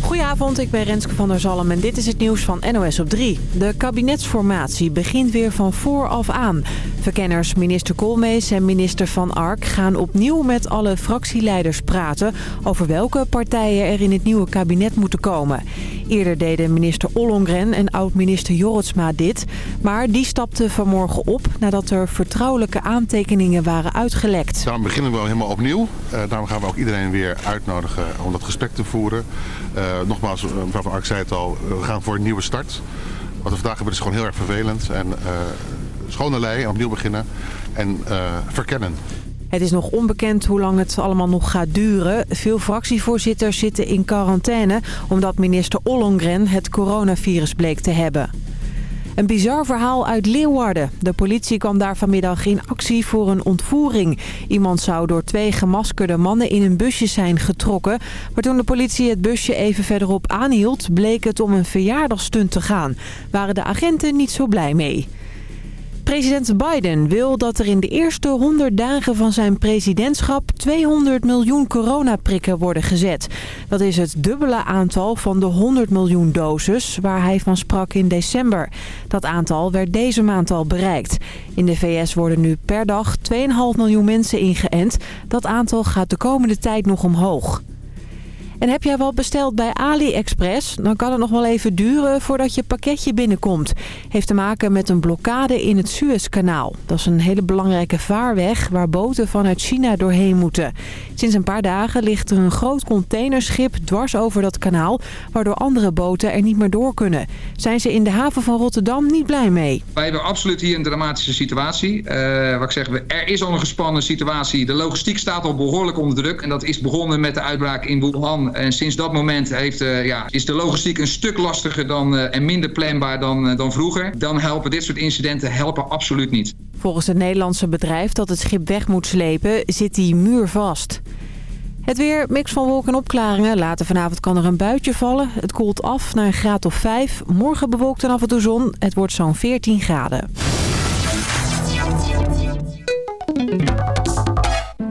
Goedenavond, ik ben Renske van der Zalm en dit is het nieuws van NOS op 3. De kabinetsformatie begint weer van vooraf aan. Verkenners minister Koolmees en minister Van Ark gaan opnieuw met alle fractieleiders praten... over welke partijen er in het nieuwe kabinet moeten komen. Eerder deden minister Ollongren en oud-minister Jorritsma dit... maar die stapte vanmorgen op nadat er vertrouwelijke aantekeningen waren uitgelekt. Daarom beginnen we helemaal opnieuw. Uh, daarom gaan we ook iedereen weer uitnodigen om dat gesprek te voeren... Uh, nogmaals, eh, mevrouw Van Ark zei het al, we gaan voor een nieuwe start. Wat we vandaag hebben is gewoon heel erg vervelend. En uh, schone lei, opnieuw beginnen en verkennen. Het is nog onbekend hoe lang het allemaal nog gaat duren. Veel fractievoorzitters zitten in quarantaine... omdat minister Ollongren het coronavirus bleek te hebben. Een bizar verhaal uit Leeuwarden. De politie kwam daar vanmiddag in actie voor een ontvoering. Iemand zou door twee gemaskerde mannen in een busje zijn getrokken. Maar toen de politie het busje even verderop aanhield... bleek het om een verjaardagstunt te gaan. Waren de agenten niet zo blij mee. President Biden wil dat er in de eerste 100 dagen van zijn presidentschap 200 miljoen coronaprikken worden gezet. Dat is het dubbele aantal van de 100 miljoen doses waar hij van sprak in december. Dat aantal werd deze maand al bereikt. In de VS worden nu per dag 2,5 miljoen mensen ingeënt. Dat aantal gaat de komende tijd nog omhoog. En heb jij wel besteld bij AliExpress? Dan kan het nog wel even duren voordat je pakketje binnenkomt. Heeft te maken met een blokkade in het Suezkanaal. Dat is een hele belangrijke vaarweg waar boten vanuit China doorheen moeten. Sinds een paar dagen ligt er een groot containerschip dwars over dat kanaal... waardoor andere boten er niet meer door kunnen. Zijn ze in de haven van Rotterdam niet blij mee? Wij hebben absoluut hier een dramatische situatie. Uh, wat ik zeg, er is al een gespannen situatie. De logistiek staat al behoorlijk onder druk. En dat is begonnen met de uitbraak in Wuhan en sinds dat moment heeft, uh, ja, is de logistiek een stuk lastiger dan, uh, en minder planbaar dan, dan vroeger. Dan helpen dit soort incidenten helpen absoluut niet. Volgens het Nederlandse bedrijf dat het schip weg moet slepen, zit die muur vast. Het weer, mix van wolken en opklaringen. Later vanavond kan er een buitje vallen. Het koelt af naar een graad of 5. Morgen bewolkt en af en toe zon. Het wordt zo'n 14 graden.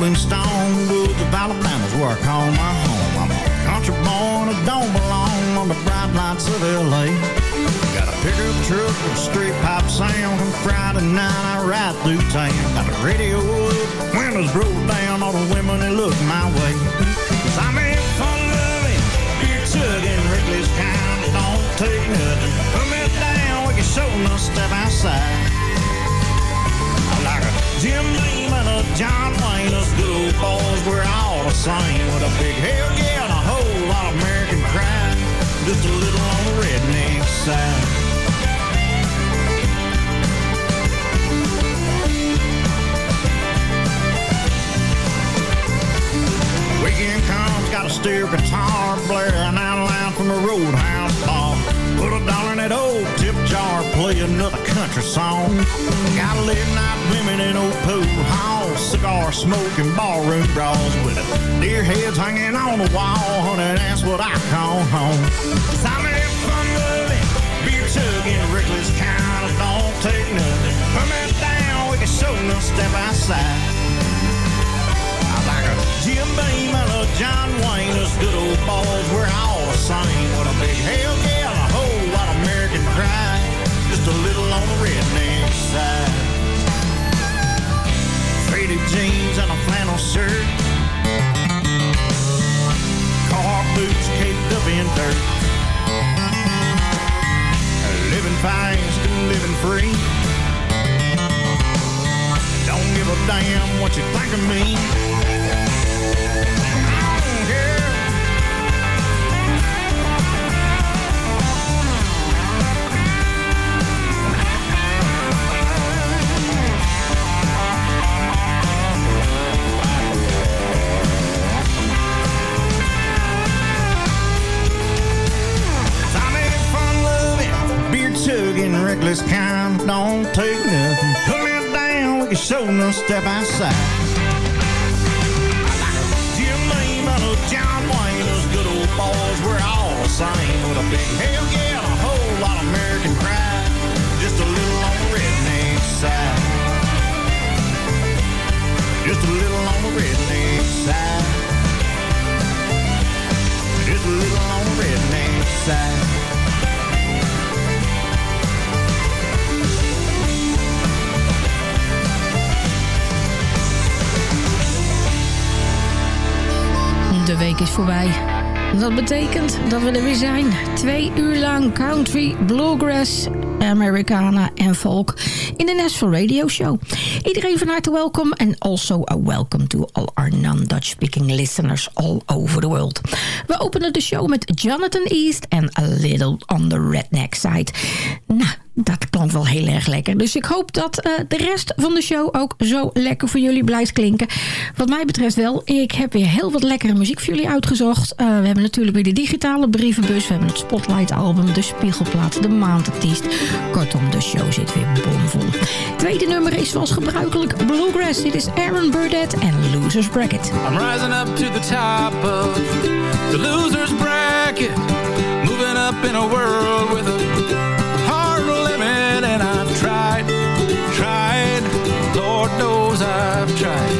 Rolling stone woods of Alabama's where I call my home. I'm a country boy and I don't belong on the bright lights of L.A. Got a pickup truck with a straight pipe sound. On Friday night I ride through town. Got the radio up, windows rolled down. All the women they look my way. Cause I'm in fun loving, beer chugging, reckless kind. Don't take nothing. Put me down, we can show no step outside. Jim Beam and a John Wayne, us good boys, we're all the same. With a big hell yeah and a whole lot of American pride. Just a little on the redneck side. Weekend comes, got a steel guitar blaring out loud from the roadhouse. Put a dollar in that old tip jar, play another country song. Got late night women in old pool hall, cigar smoking ballroom brawls with deer heads hanging on the wall, honey, that's what I call home. I'm fun loving, beer chugging, reckless kind of don't take nothing. Put me down, we can show no step outside. Jim Beam and a John Wayne, those good old boys, we're all the same. With a big hell yeah Pride, just a little on the redneck side. Faded jeans and a flannel shirt. Car boots caked up in dirt. Living fast and living free. Don't give a damn what you think of me. We no step outside. Jim Beam and old John Wayne, those good old boys, we're all the same. With a big hell yeah and a whole lot of American pride. Just a little on the redneck side. Just a little on the redneck side. Just a little on the redneck side. De week is voorbij. Dat betekent dat we er weer zijn. Twee uur lang country, bluegrass, Americana en folk in de Nashville Radio Show. Iedereen van harte welkom en also a welcome to all our non-Dutch speaking listeners all over the world. We openen de show met Jonathan East en A Little on the Redneck Side. Nou, dat klonk wel heel erg lekker. Dus ik hoop dat uh, de rest van de show ook zo lekker voor jullie blijft klinken. Wat mij betreft wel. Ik heb weer heel wat lekkere muziek voor jullie uitgezocht. Uh, we hebben natuurlijk weer de digitale brievenbus. We hebben het Spotlight album, de Spiegelplaat, de maandartiest. Kortom, de show zit weer bomvol. Tweede nummer is zoals gebruikelijk Bluegrass. Dit is Aaron Burdett en Losers Bracket. I'm rising up to the top of the Losers Bracket. Moving up in a world with a I've tried,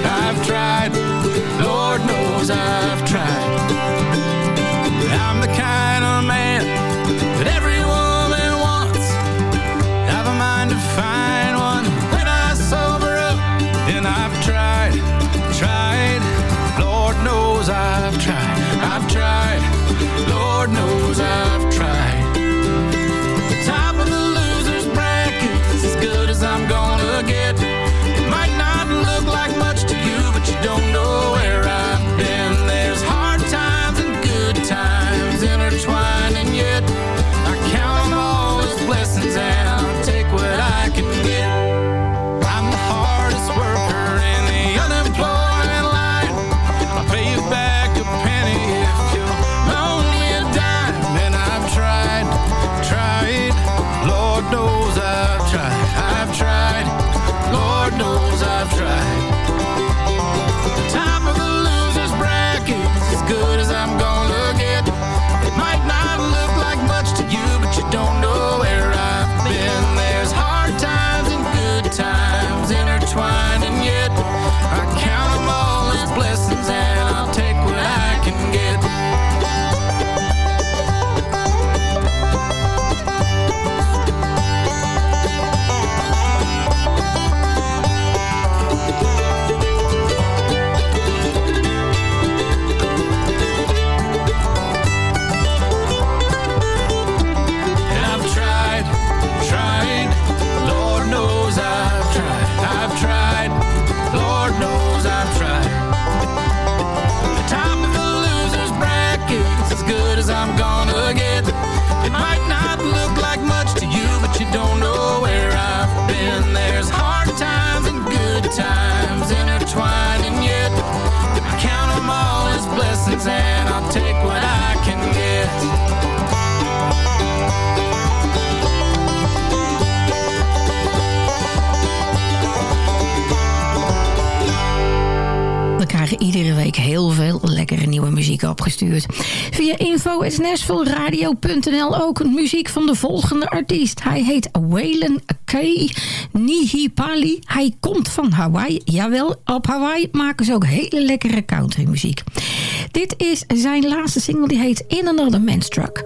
heel veel lekkere nieuwe muziek opgestuurd. Via info.nashvilleradio.nl ook muziek van de volgende artiest. Hij heet Waylon K. Nihipali. Hij komt van Hawaii. Jawel, op Hawaii maken ze ook hele lekkere countrymuziek. Dit is zijn laatste single, die heet In Another Man's Truck.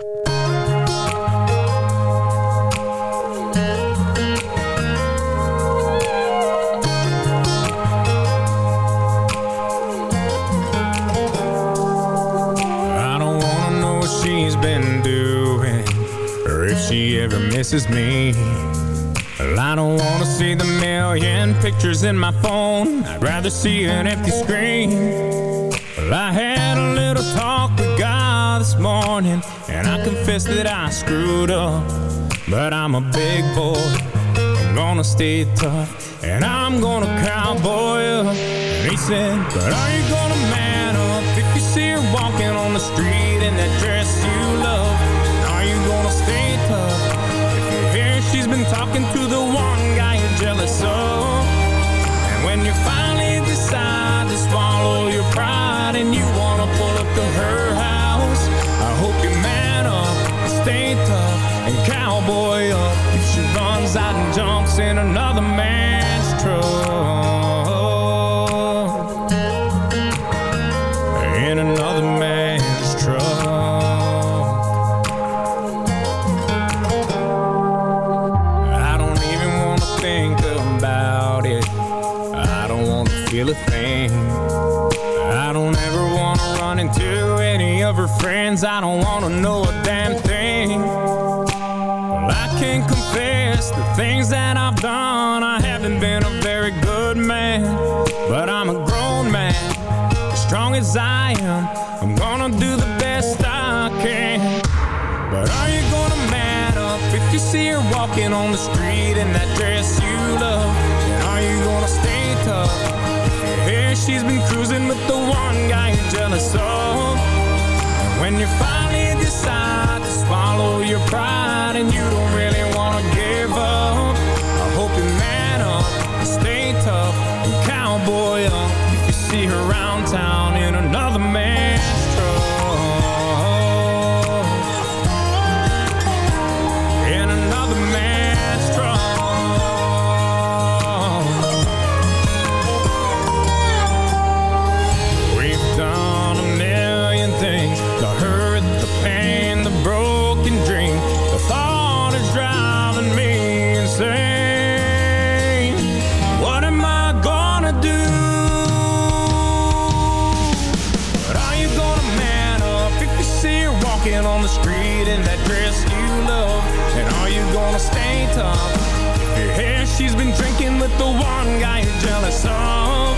Ever misses me. Well, I don't wanna see the million pictures in my phone. I'd rather see an empty screen. Well, I had a little talk with God this morning And I confess that I screwed up. But I'm a big boy I'm gonna stay tough And I'm gonna cowboy up. And he said, but are you gonna man up If you see her walking on the street In that dress she's been talking to the one guy you're jealous of And when you finally decide to swallow your pride And you wanna pull up to her house I hope you man up stay tough And cowboy up. If she runs out and jumps in another man's truck the street In that dress you love. And are you gonna stay tough? Hear she's been cruising with the one guy you're jealous of. When you finally decide to swallow your pride And you don't really wanna give up I hope you man up stay tough And cowboy up. If you see her around town in another man's the one guy you're jealous of?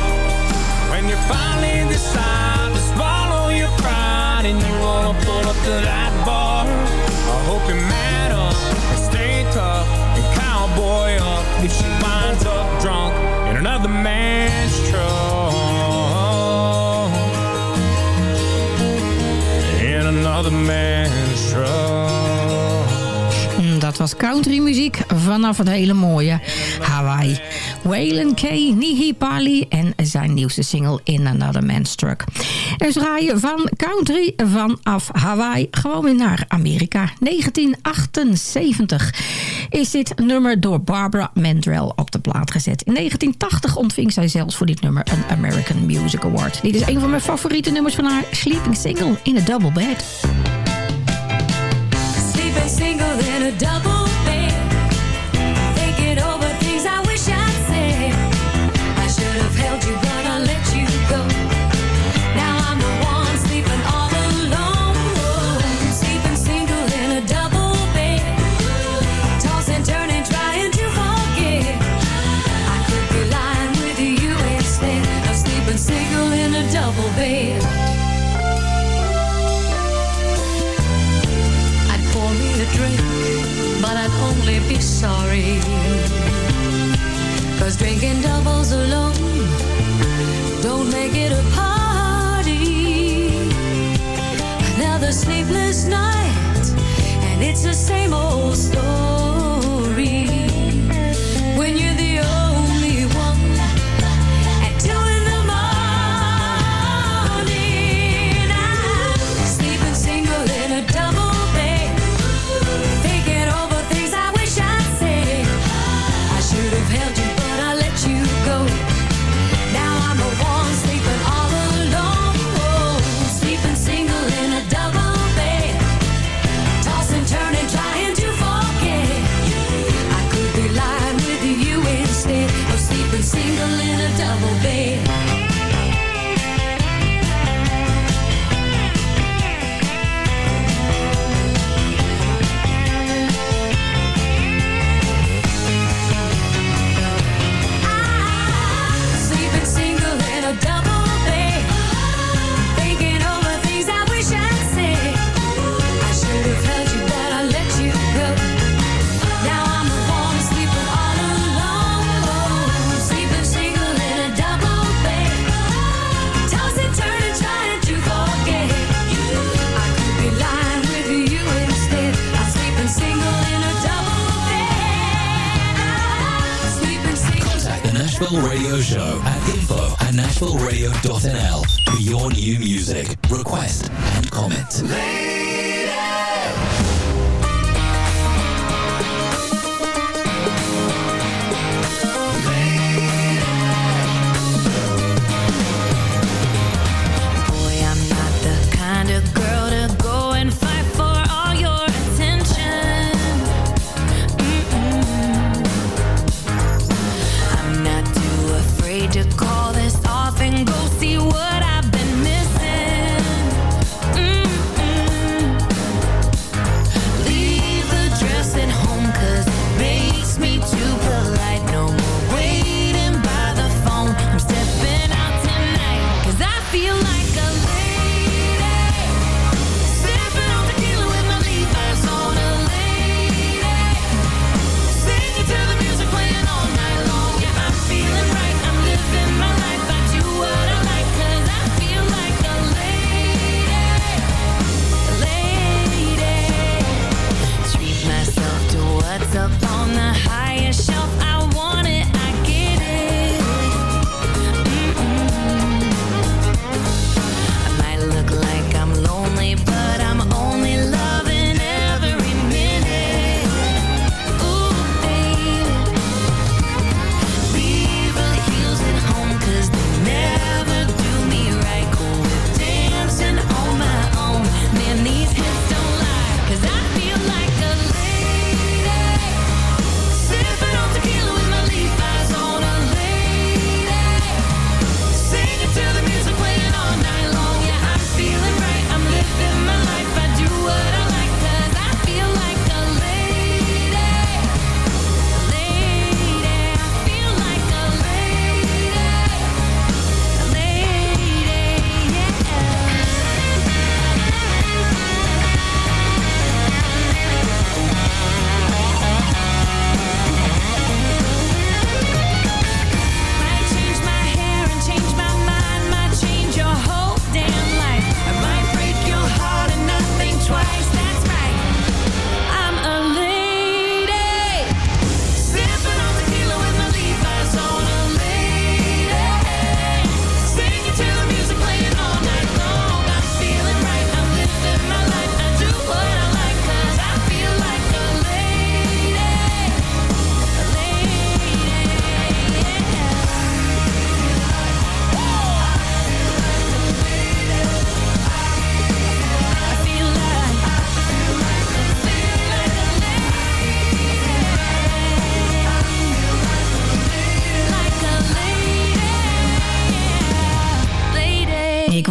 When you finally decide to swallow your pride and you wanna pull up to that bar, I hope you man up and stay tough and cowboy up if she winds up drunk in another man's truck. In another man's truck. Mm, Dat was countrymuziek vanaf het hele mooie Hawaii. Waylon K. Nihipali en zijn nieuwste single In Another Man's Truck. Ze draaien van country vanaf Hawaii gewoon weer naar Amerika. 1978 is dit nummer door Barbara Mandrell op de plaat gezet. In 1980 ontving zij zelfs voor dit nummer een American Music Award. Dit is een van mijn favoriete nummers van haar. Sleeping Single in a Double Bed. Sleeping single in a double but I'd only be sorry. Cause drinking doubles alone don't make it a party. Another sleepless night, and it's the same old story.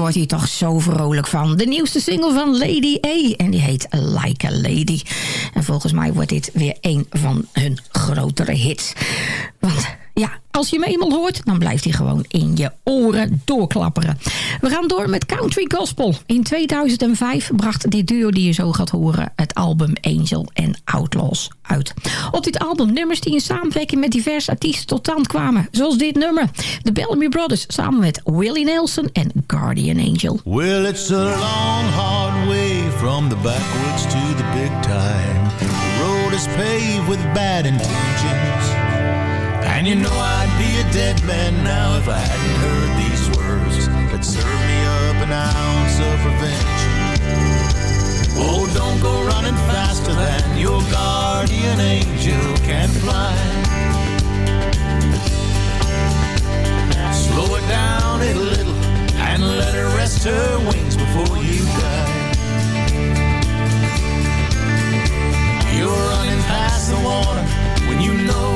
Ik word hier toch zo vrolijk van. De nieuwste single van Lady A. En die heet Like a Lady. En volgens mij wordt dit weer een van hun grotere hits. Want ja, als je hem eenmaal hoort, dan blijft hij gewoon in je oren doorklapperen. We gaan door met Country Gospel. In 2005 bracht dit duo die je zo gaat horen... het album Angel and Outlaws uit. Op dit album nummers die in samenwerking met diverse artiesten tot stand kwamen. Zoals dit nummer. De Bellamy Brothers samen met Willie Nelson en Guardian Angel. Well, it's a long, hard way from the backwoods to the big time. The road is paved with bad intentions. And you know I'd be a dead man now if I hadn't heard these words that serve me up an ounce of revenge. Oh, don't go running faster than your guardian angel can fly. Slow it down a little and let her rest her wings before you die. You're running past the water when you know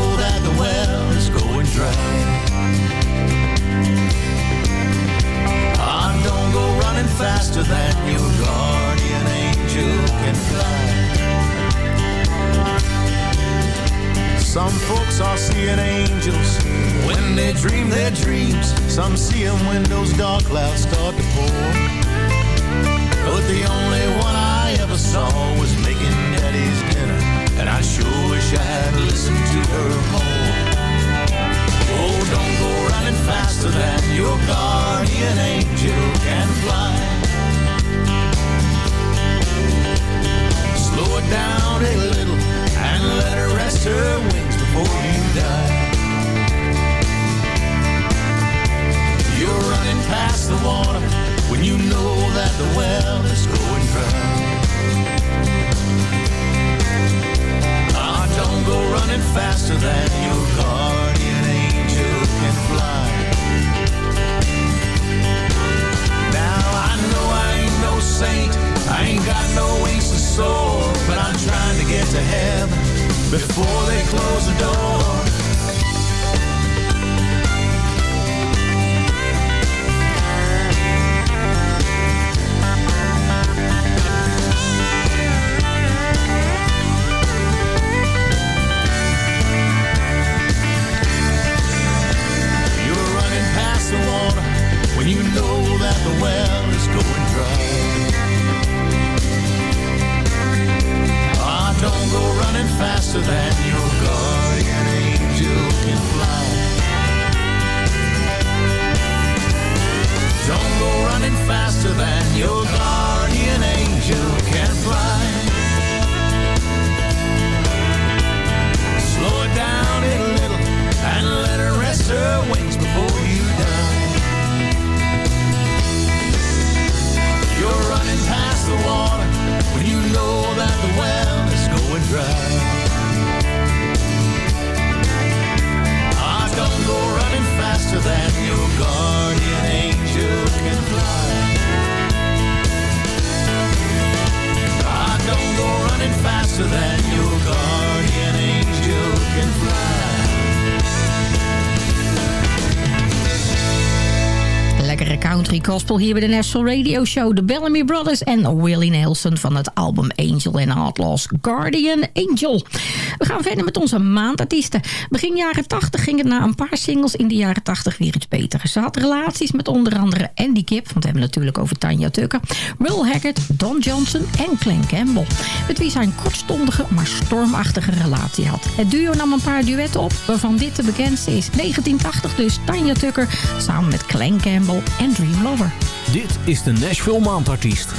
faster than your guardian angel can fly. Some folks are seeing angels when they dream their dreams. Some see them when those dark clouds start to pour. But the only one I ever saw was country gospel hier bij de National Radio Show. De Bellamy Brothers en Willie Nelson van het album Angel in Outlaws Guardian Angel. We gaan verder met onze maandartiesten. Begin jaren 80 ging het na een paar singles in de jaren 80 weer iets beter. Ze had relaties met onder andere Andy Kip, want we hebben natuurlijk over Tanja Tucker, Will Haggard, Don Johnson en Clan Campbell. Met wie zij een kortstondige, maar stormachtige relatie had. Het duo nam een paar duetten op, waarvan dit de bekendste is. 1980 dus Tanja Tucker samen met Clan Campbell en Dream dit is de Nashville Maandartiest.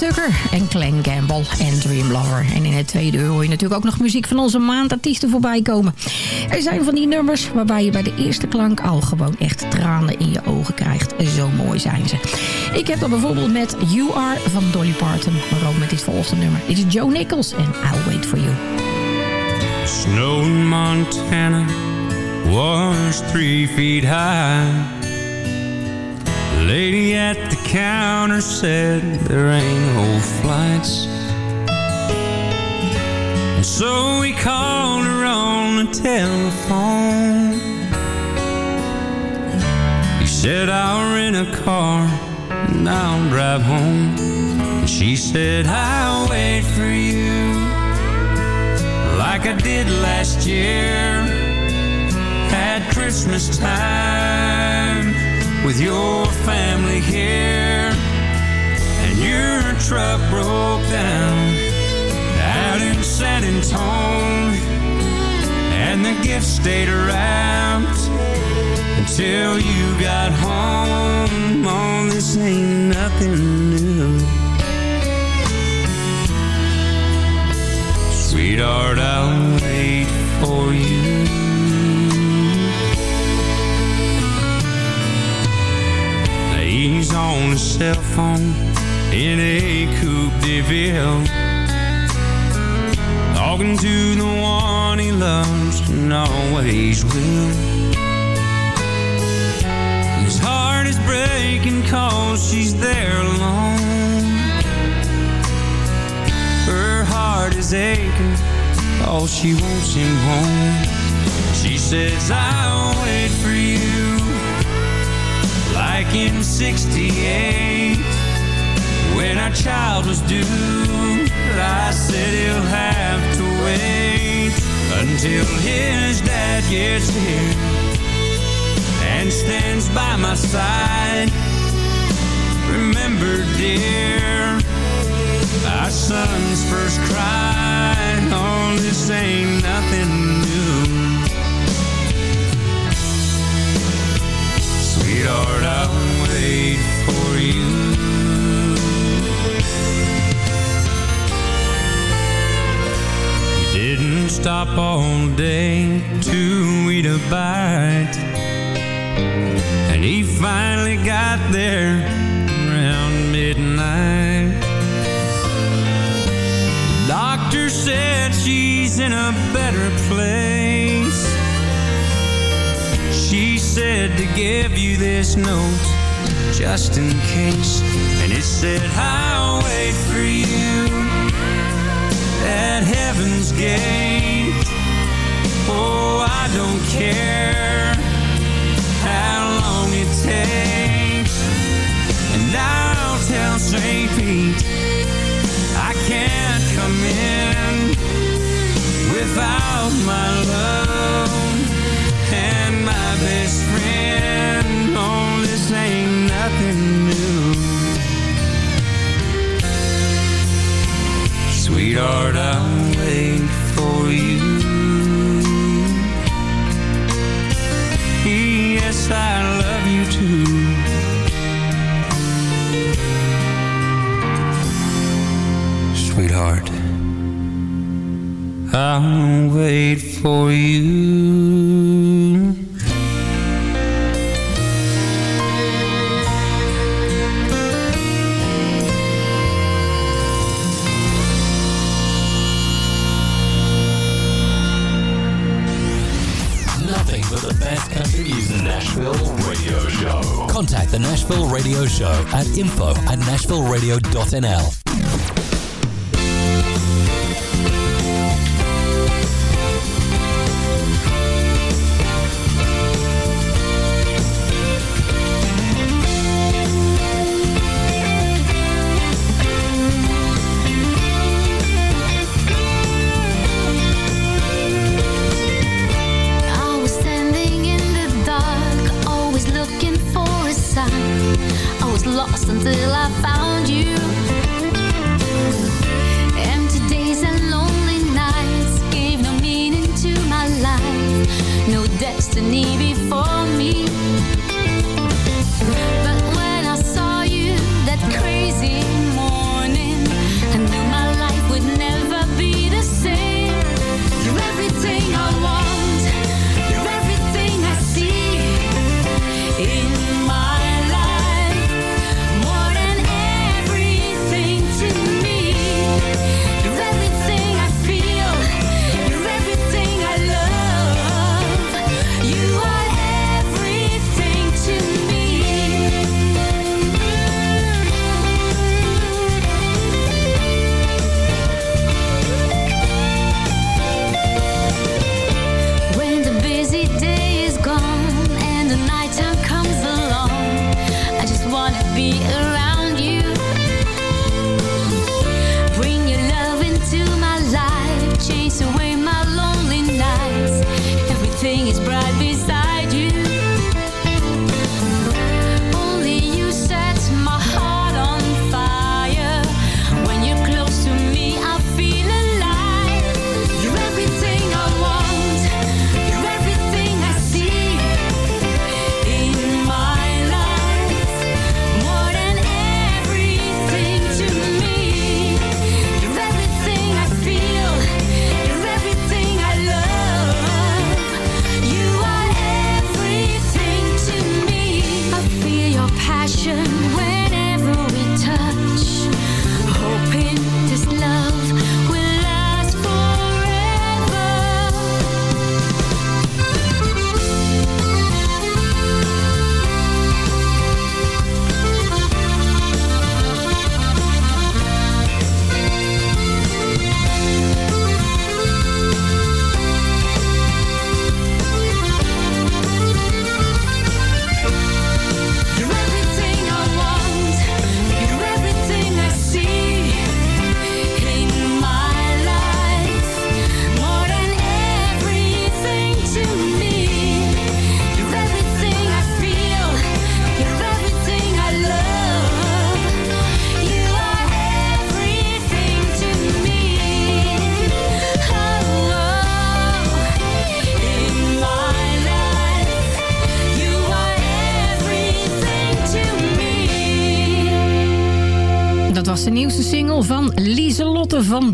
En Glenn Gamble en Dream Lover. En in het tweede uur hoor je natuurlijk ook nog muziek van onze maandartiesten voorbij komen. Er zijn van die nummers waarbij je bij de eerste klank al gewoon echt tranen in je ogen krijgt. Zo mooi zijn ze. Ik heb dan bijvoorbeeld met You Are van Dolly Parton, maar ook met dit volgende nummer. Dit is Joe Nichols en I'll Wait For You. Snow Montana was three feet high. Lady at the counter said there ain't no flights. And so we called her on the telephone. He said, I'll rent a car and I'll drive home. And she said, I'll wait for you like I did last year at Christmas time with your family here. And your truck broke down out in San Antone. And the gift stayed around until you got home. Oh, this ain't nothing new. Sweetheart, I'll wait for you. He's on his cell phone in a coupe de ville. Talking to the one he loves and always will. His heart is breaking cause she's there alone. Her heart is aching all she wants him home. She says, I'll wait for you like in 68 when our child was due I said he'll have to wait until his dad gets here and stands by my side. Remember dear our son's first cry oh this ain't nothing stop all day to eat a bite. And he finally got there around midnight. The doctor said she's in a better place. She said to give you this note just in case. And it said, I'll wait for you at heaven's gate. Oh, I don't care how long it takes. And I'll tell St. Pete I can't come in without my love and my best friend. Sweetheart, I'll wait for you. Yes, I love you too. Sweetheart, I'll wait for you. But the best country music. Nashville Radio Show. Contact the Nashville Radio Show at info at nashvilleradio.nl.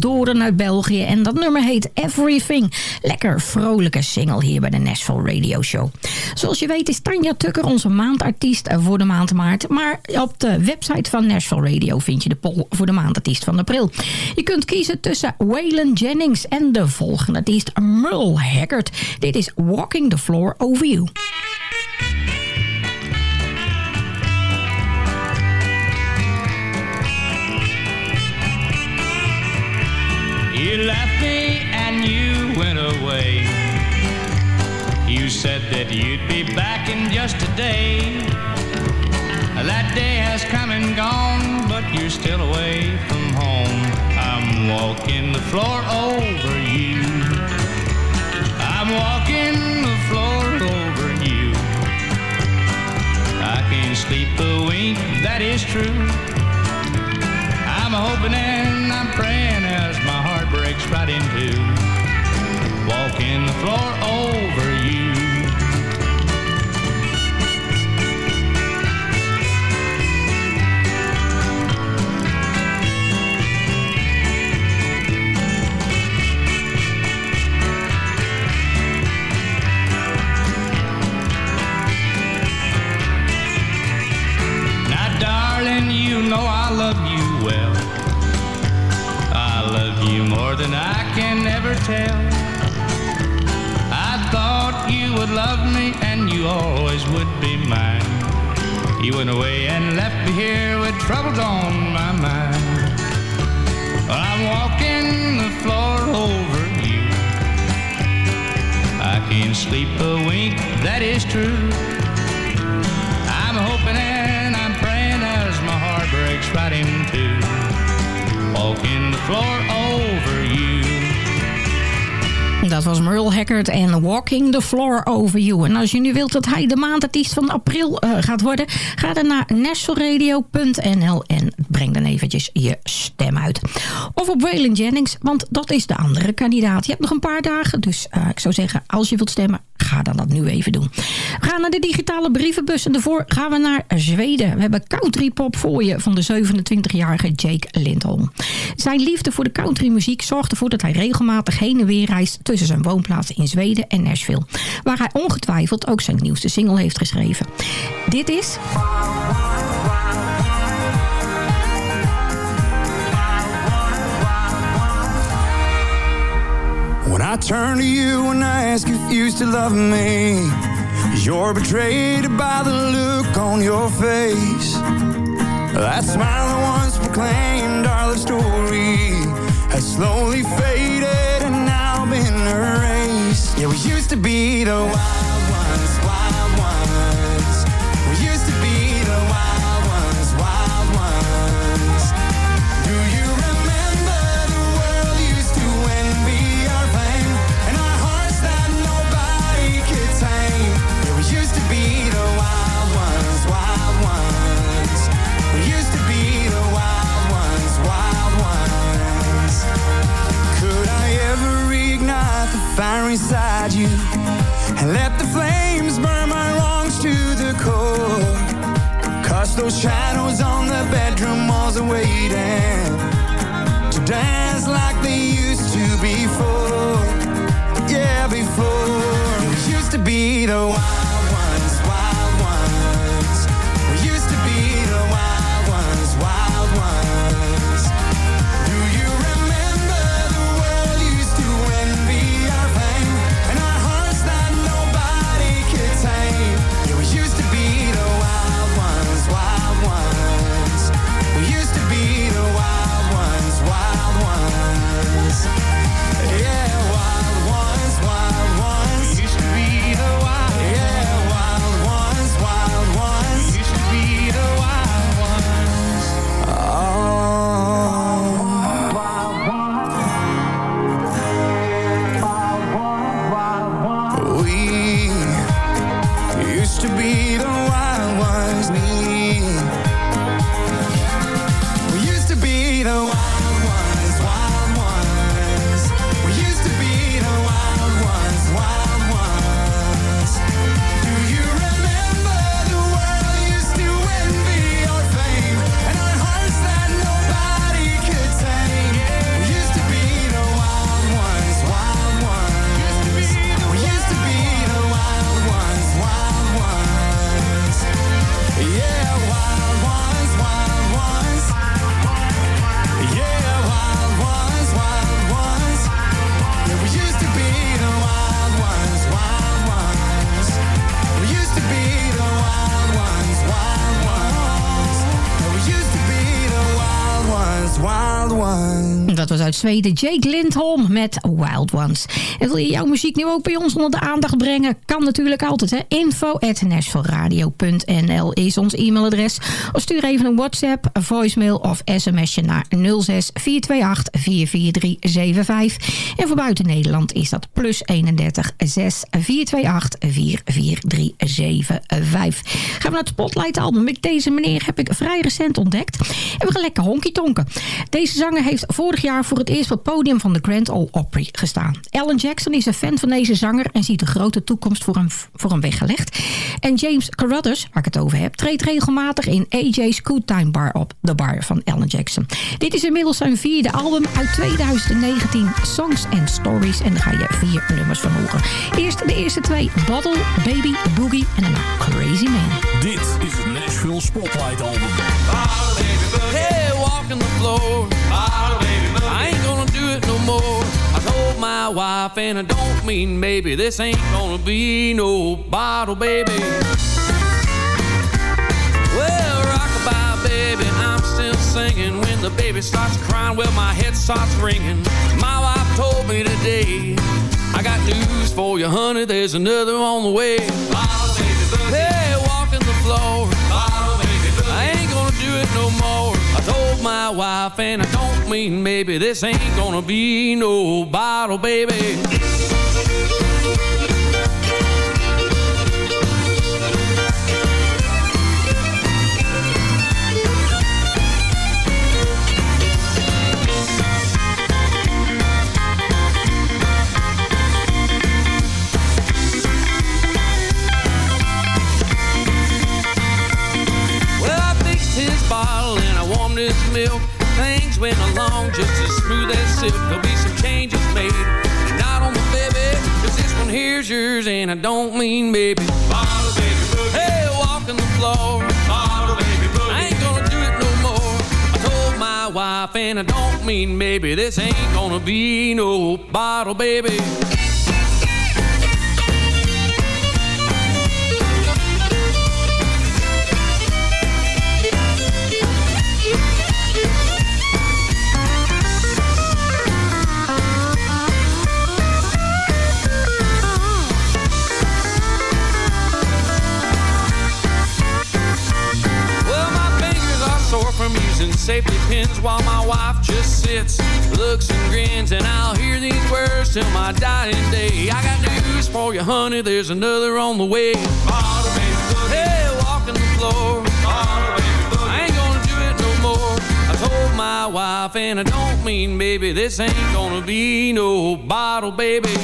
Doren uit België. En dat nummer heet Everything. Lekker vrolijke single hier bij de Nashville Radio Show. Zoals je weet is Tanja Tucker onze maandartiest voor de maand maart. Maar op de website van Nashville Radio vind je de poll voor de maandartiest van april. Je kunt kiezen tussen Waylon Jennings en de volgende artiest Merle Haggard. Dit is Walking the Floor Over You. You said that you'd be back in just a day. That day has come and gone, but you're still away from home. I'm walking the floor over tell. I thought you would love me and you always would be mine. You went away and left me here with troubles on my mind. Well, I'm walking the floor over you. I can't sleep a wink, that is true. I'm hoping and I'm praying as my heart breaks right in two. Walking the floor over. Dat was Merle Haggard en Walking the Floor Over You. En als je nu wilt dat hij de maandartiest van april eh, gaat worden... ga dan naar nationalradio.nl en breng dan eventjes je stem uit. Of op Waylon Jennings, want dat is de andere kandidaat. Je hebt nog een paar dagen, dus eh, ik zou zeggen... als je wilt stemmen, ga dan dat nu even doen. We gaan naar de digitale brievenbus en daarvoor gaan we naar Zweden. We hebben country pop voor je van de 27-jarige Jake Lindholm. Zijn liefde voor de countrymuziek zorgt ervoor dat hij regelmatig heen en weer reist... tussen zijn woonplaats in Zweden en Nashville. Waar hij ongetwijfeld ook zijn nieuwste single heeft geschreven. Dit is... When I turn to you and I ask if you still love me, you're betrayed by the look on your face. That smile that once proclaimed our love story has slowly faded and now been erased. Yeah, we used to be the wild fire inside you and let the flames burn my wrongs to the core. Cause those shadows on the bedroom walls are waiting to dance like they used to before. Yeah, before. We used to be the wild Zweden Jake Lindholm met Wild Ones. En wil je jouw muziek nu ook bij ons onder de aandacht brengen? Kan natuurlijk altijd. Hè? Info is ons e-mailadres. Of stuur even een WhatsApp, voicemail of smsje naar 06 428 44375. En voor buiten Nederland is dat plus 31 6 428 44375. Gaan we naar het Spotlight album. Met deze meneer heb ik vrij recent ontdekt. En we gaan lekker honky tonken. Deze zanger heeft vorig jaar voor het eerst op het podium van de Grand Ole Opry gestaan. Alan Jackson is een fan van deze zanger en ziet een grote toekomst voor hem, voor hem weggelegd. En James Carruthers, waar ik het over heb, treedt regelmatig in AJ's Good Time Bar op. De bar van Alan Jackson. Dit is inmiddels zijn vierde album uit 2019. Songs and Stories. En daar ga je vier nummers van horen. Eerst de eerste twee. Bottle, Baby, Boogie en daarna Crazy Man. Dit is het Nashville Spotlight Album. Hey, walking the floor. My wife, and I don't mean maybe this ain't gonna be no bottle baby. Well, rockabye baby, I'm still singing when the baby starts crying. Well, my head starts ringing. My wife told me today. I got news for you, honey. There's another on the way. Hey, walking the floor. I ain't gonna do it no more. I told my wife, and I don't mean maybe this ain't gonna be no bottle, baby. Silk. There'll be some changes made. Not on the baby, cause this one here's yours and I don't mean maybe. Bottle baby boogie. Hey, walking the floor. Bottle baby boogie. I ain't gonna do it no more. I told my wife and I don't mean maybe. This ain't gonna be no bottle baby. And and I'll hear these words till my dying day. I got news for you, honey. There's another on the way. Hey, walking the floor. I ain't gonna do it no more. I told my wife, and I don't mean maybe this ain't gonna be no bottle, baby.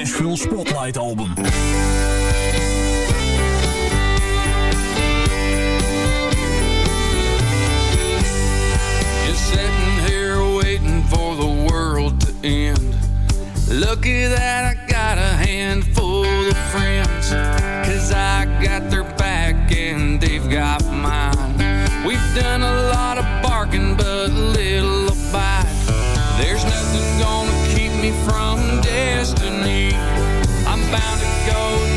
Nashville Spotlight Album. Just sitting here waiting for the world to end. Lucky that I got a handful of friends. Cause I got their back and they've got mine. We've done a bound to go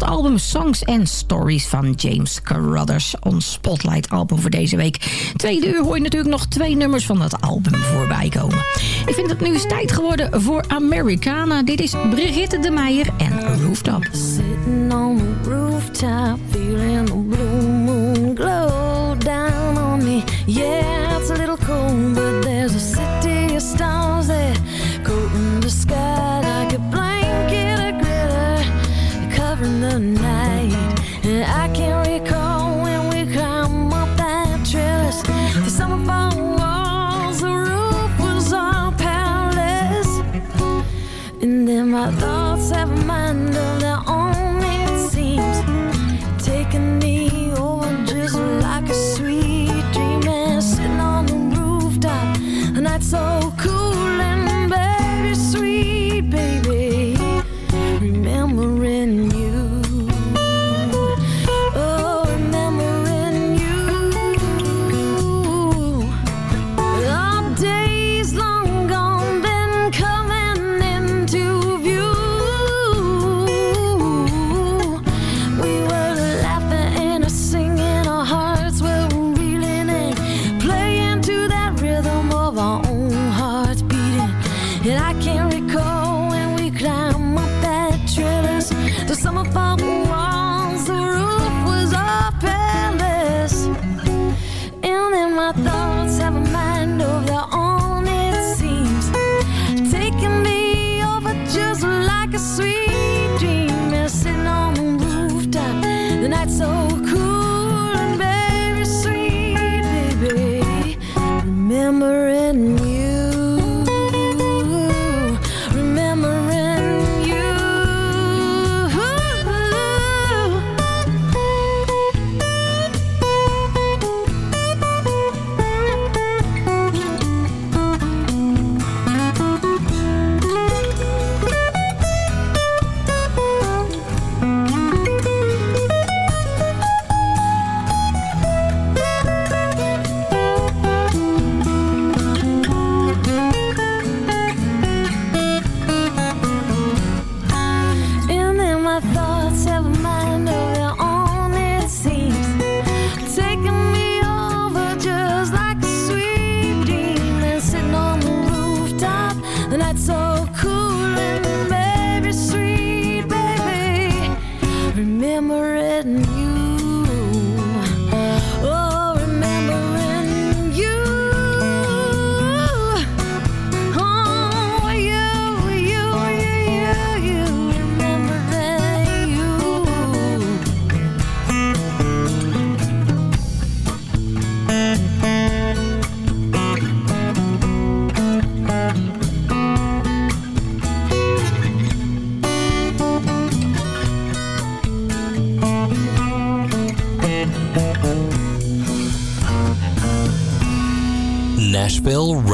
het album Songs and Stories van James Carruthers. Ons Spotlight album voor deze week. Tweede uur hoor je natuurlijk nog twee nummers van dat album voorbij komen. Ik vind het nu is tijd geworden voor Americana. Dit is Brigitte de Meijer en Rooftop.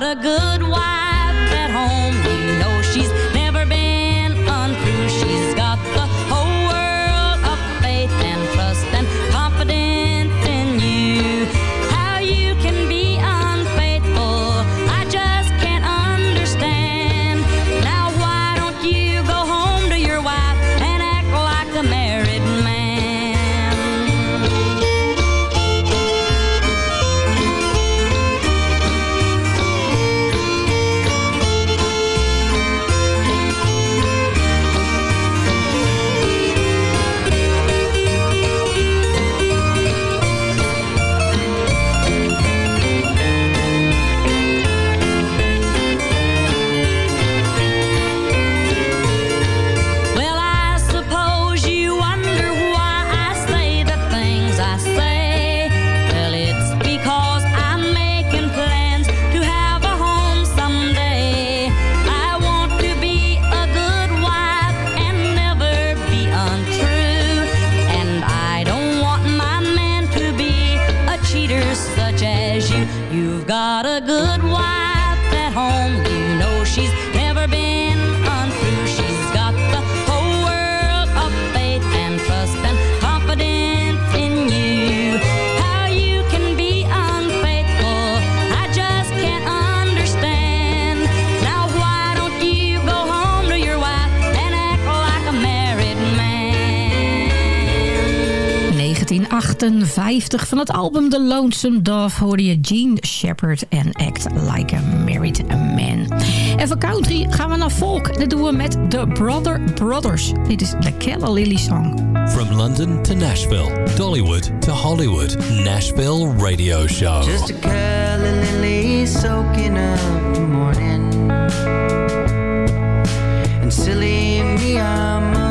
not a good 58 van het album The Lonesome Dove hoorde je Gene Shepard en Act Like a Married Man. En van country gaan we naar folk. Dat doen we met The Brother Brothers. Dit is de Keller Lily Song. From London to Nashville, Dollywood to Hollywood, Nashville Radio Show. Just a Keller Lily soaking up the morning. And silly me, I'm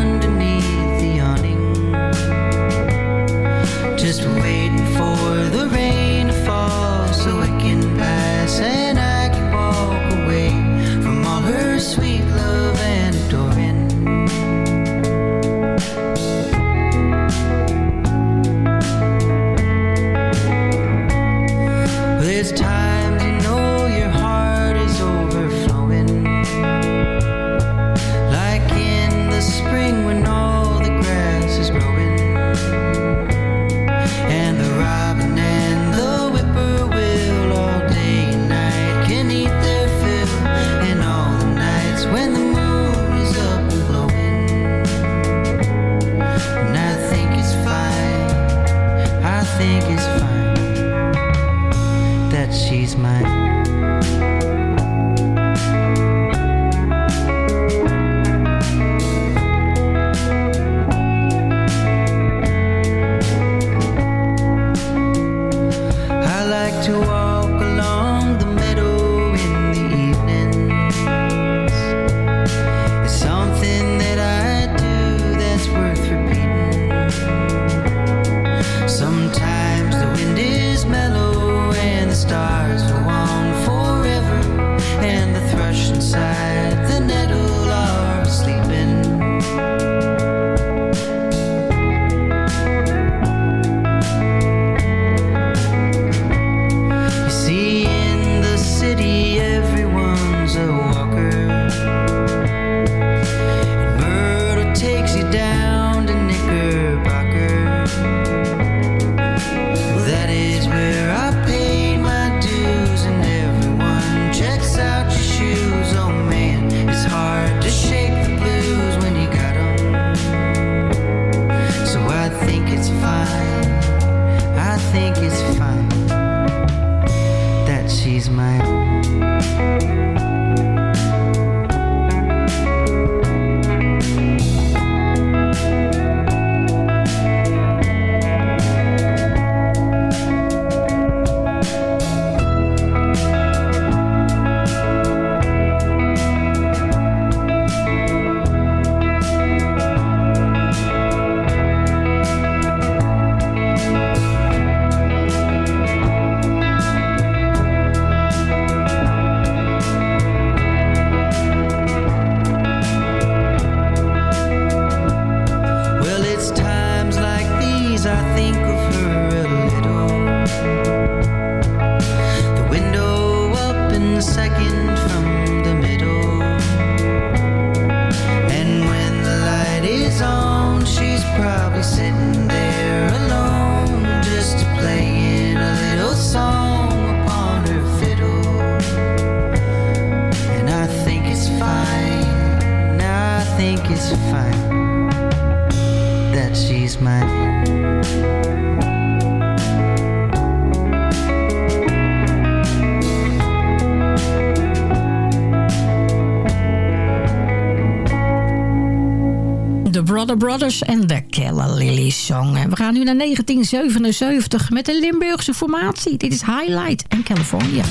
Brother Brothers en de Keller Lily Song. We gaan nu naar 1977 met de Limburgse formatie. Dit is Highlight en California.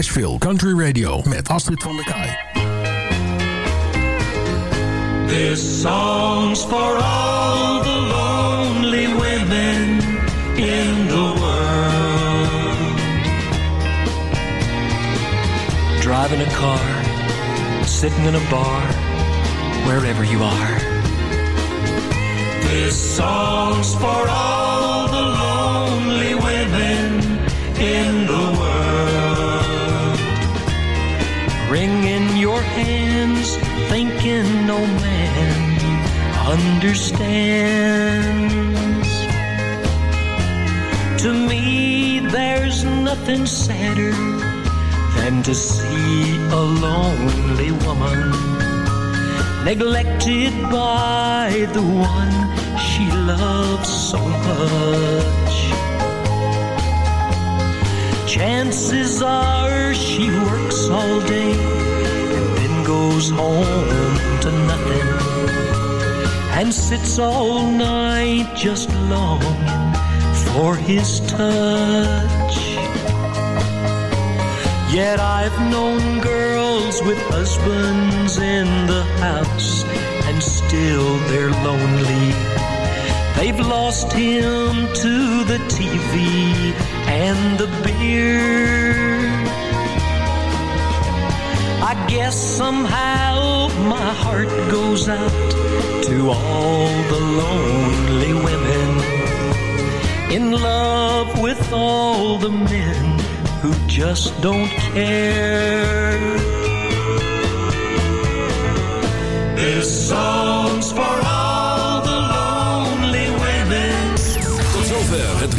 Nashville Country Radio met Astrid van der Kaai. This song's for all the lonely women in the world. Driving a car, sitting in a bar, wherever you are. This song's for all the lonely women in the world. Wringing your hands, thinking no man understands. To me, there's nothing sadder than to see a lonely woman neglected by the one she loves so much. Chances are she works all day and then goes home to nothing and sits all night just longing for his touch. Yet I've known girls with husbands in the house and still they're lonely. They've lost him to the TV and the beer. I guess somehow my heart goes out to all the lonely women in love with all the men who just don't care. This song's for